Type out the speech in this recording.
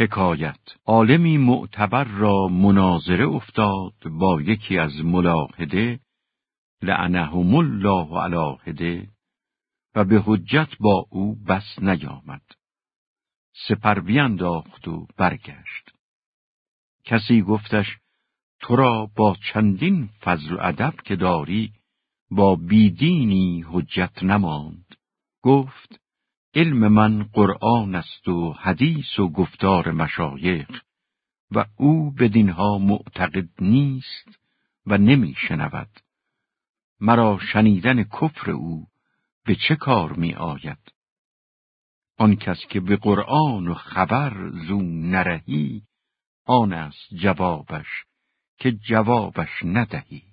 حکایت عالمی معتبر را مناظره افتاد با یکی از ملاحده لعنهم الله علاهده و به حجت با او بس نیامد. سپر بینداخت و برگشت. کسی گفتش تو را با چندین فضل و ادب که داری با بیدینی حجت نماند. گفت علم من قرآن است و حدیث و گفتار مشایخ و او به دینها معتقد نیست و نمی شنود. مرا شنیدن کفر او به چه کار می آید؟ آن کس که به قرآن و خبر زو نرهی آن است جوابش که جوابش ندهی